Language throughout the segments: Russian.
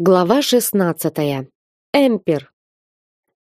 Глава шестнадцатая. Эмпер.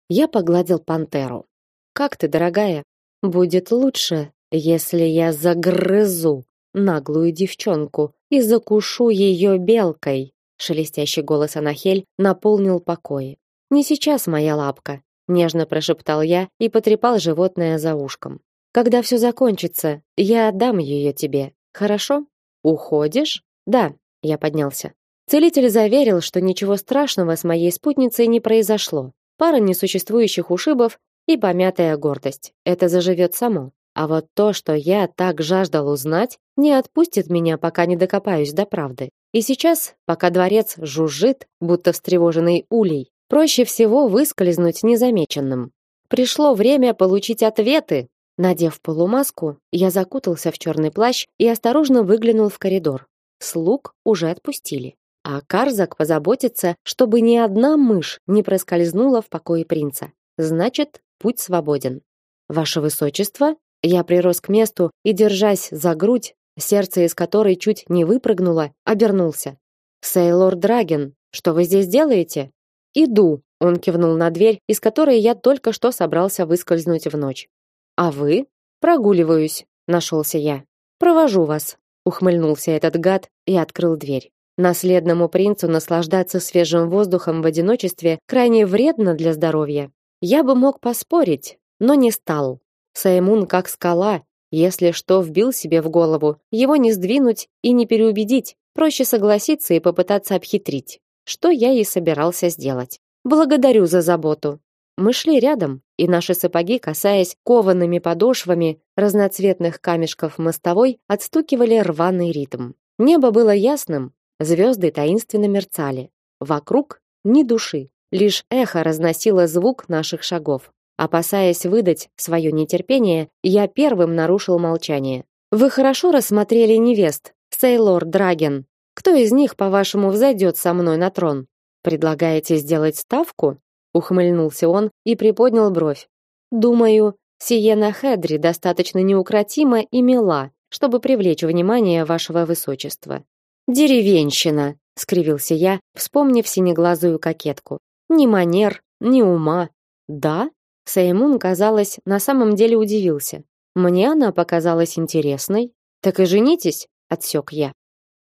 Я погладил пантеру. Как ты, дорогая? Будет лучше, если я загрызу наглую девчонку и закушу ее белкой. Шелестящий голос Анахель наполнил покои. Не сейчас, моя лапка, нежно прошептал я и потрепал животное за ушком. Когда все закончится, я отдам ее тебе. Хорошо? Уходишь? Да, я поднялся. Целитель заверил, что ничего страшного с моей спутницей не произошло. Пара несуществующих ушибов и помятая гордость. Это заживет само. А вот то, что я так жаждал узнать, не отпустит меня, пока не докопаюсь до правды. И сейчас, пока дворец жужжит, будто встревоженный улей, проще всего выскользнуть незамеченным. Пришло время получить ответы. Надев полумаску, я закутался в черный плащ и осторожно выглянул в коридор. Слуг уже отпустили а Карзак позаботится, чтобы ни одна мышь не проскользнула в покое принца. Значит, путь свободен. Ваше высочество, я прирос к месту и, держась за грудь, сердце из которой чуть не выпрыгнуло, обернулся. Сейлор Драген, что вы здесь делаете? Иду, он кивнул на дверь, из которой я только что собрался выскользнуть в ночь. А вы? Прогуливаюсь, нашелся я. Провожу вас, ухмыльнулся этот гад и открыл дверь. Наследному принцу наслаждаться свежим воздухом в одиночестве крайне вредно для здоровья. Я бы мог поспорить, но не стал. Саймун как скала, если что вбил себе в голову, его не сдвинуть и не переубедить, проще согласиться и попытаться обхитрить. Что я и собирался сделать. Благодарю за заботу. Мы шли рядом, и наши сапоги, касаясь коваными подошвами разноцветных камешков мостовой, отстукивали рваный ритм. Небо было ясным, Звезды таинственно мерцали. Вокруг ни души, лишь эхо разносило звук наших шагов. Опасаясь выдать свое нетерпение, я первым нарушил молчание. Вы хорошо рассмотрели невест, Сейлор Драген. Кто из них, по-вашему, взойдет со мной на трон? Предлагаете сделать ставку? Ухмыльнулся он и приподнял бровь. Думаю, Сиена Хедри достаточно неукротима и мила, чтобы привлечь внимание вашего высочества. Деревенщина, скривился я, вспомнив синеглазую кокетку. Ни манер, ни ума. Да? Саймун, казалось, на самом деле удивился. Мне она показалась интересной. Так и женитесь, отсек я.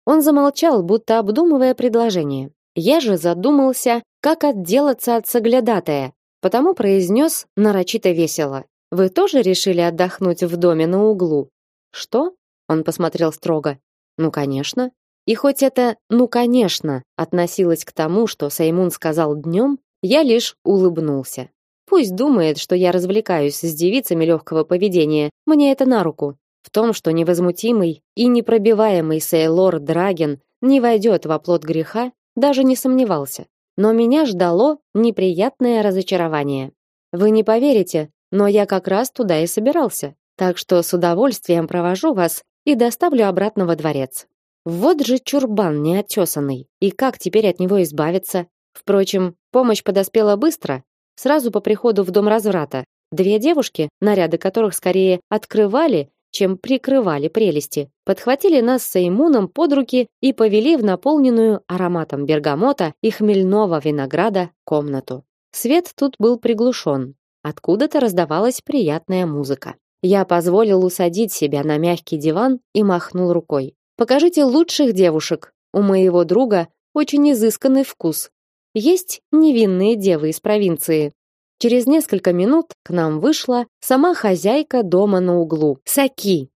Он замолчал, будто обдумывая предложение. Я же задумался, как отделаться от соглядатая, потому произнес нарочито весело: "Вы тоже решили отдохнуть в доме на углу?" "Что?" Он посмотрел строго. "Ну, конечно. И хоть это, ну, конечно, относилось к тому, что Саймун сказал днем, я лишь улыбнулся. Пусть думает, что я развлекаюсь с девицами легкого поведения, мне это на руку. В том, что невозмутимый и непробиваемый Сейлор Драген не войдет в оплот греха, даже не сомневался. Но меня ждало неприятное разочарование. Вы не поверите, но я как раз туда и собирался. Так что с удовольствием провожу вас и доставлю обратно во дворец. Вот же чурбан неотесанный. И как теперь от него избавиться? Впрочем, помощь подоспела быстро, сразу по приходу в дом разврата. Две девушки, наряды которых скорее открывали, чем прикрывали прелести, подхватили нас с Эймуном под руки и повели в наполненную ароматом бергамота и хмельного винограда комнату. Свет тут был приглушен. Откуда-то раздавалась приятная музыка. Я позволил усадить себя на мягкий диван и махнул рукой. Покажите лучших девушек. У моего друга очень изысканный вкус. Есть невинные девы из провинции. Через несколько минут к нам вышла сама хозяйка дома на углу, Саки.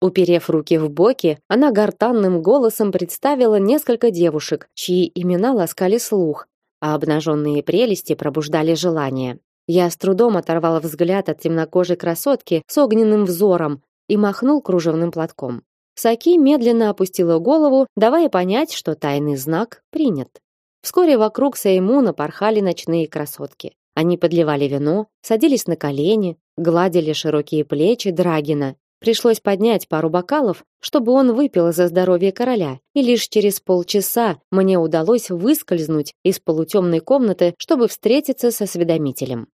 Уперев руки в боки, она гортанным голосом представила несколько девушек, чьи имена ласкали слух, а обнаженные прелести пробуждали желание. Я с трудом оторвала взгляд от темнокожей красотки с огненным взором и махнул кружевным платком. Саки медленно опустила голову, давая понять, что тайный знак принят. Вскоре вокруг Сеймуна порхали ночные красотки. Они подливали вино, садились на колени, гладили широкие плечи Драгина. Пришлось поднять пару бокалов, чтобы он выпил за здоровье короля, и лишь через полчаса мне удалось выскользнуть из полутемной комнаты, чтобы встретиться со осведомителем.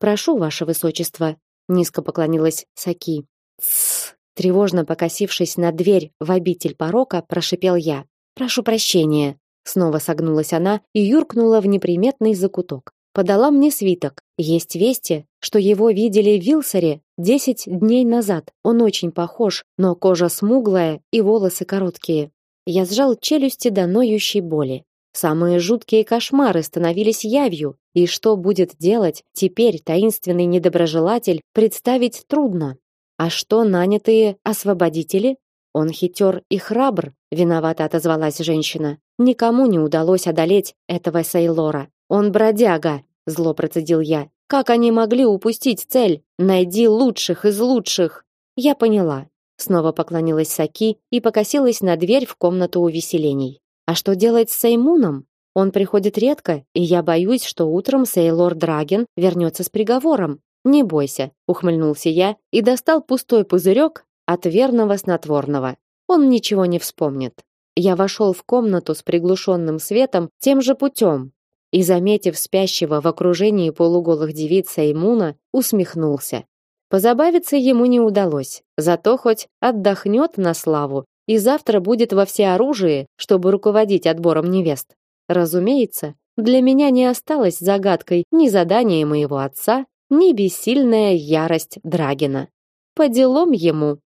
«Прошу, ваше высочество», — низко поклонилась Саки. «Тссс», Тревожно покосившись на дверь в обитель порока, прошипел я: "Прошу прощения". Снова согнулась она и юркнула в неприметный закуток. Подала мне свиток. Есть вести, что его видели в Вилсере десять дней назад. Он очень похож, но кожа смуглая и волосы короткие. Я сжал челюсти до ноющей боли. Самые жуткие кошмары становились явью, и что будет делать теперь таинственный недоброжелатель, представить трудно. А что нанятые освободители? Он хитер и храбр, виновато отозвалась женщина. Никому не удалось одолеть этого Сейлора. Он бродяга, зло процедил я. Как они могли упустить цель? Найди лучших из лучших. Я поняла. Снова поклонилась Саки и покосилась на дверь в комнату увеселений. А что делать с Сеймуном? Он приходит редко, и я боюсь, что утром Сейлор Драген вернется с приговором. Не бойся, ухмыльнулся я и достал пустой пузырек от верного снотворного. Он ничего не вспомнит. Я вошел в комнату с приглушенным светом тем же путем и, заметив спящего в окружении полуголых девиц Сеймуна, усмехнулся. Позабавиться ему не удалось, зато хоть отдохнет на славу и завтра будет во всеоружии, чтобы руководить отбором невест. Разумеется, для меня не осталось загадкой ни задание моего отца, ни ярость Драгина. По делам ему.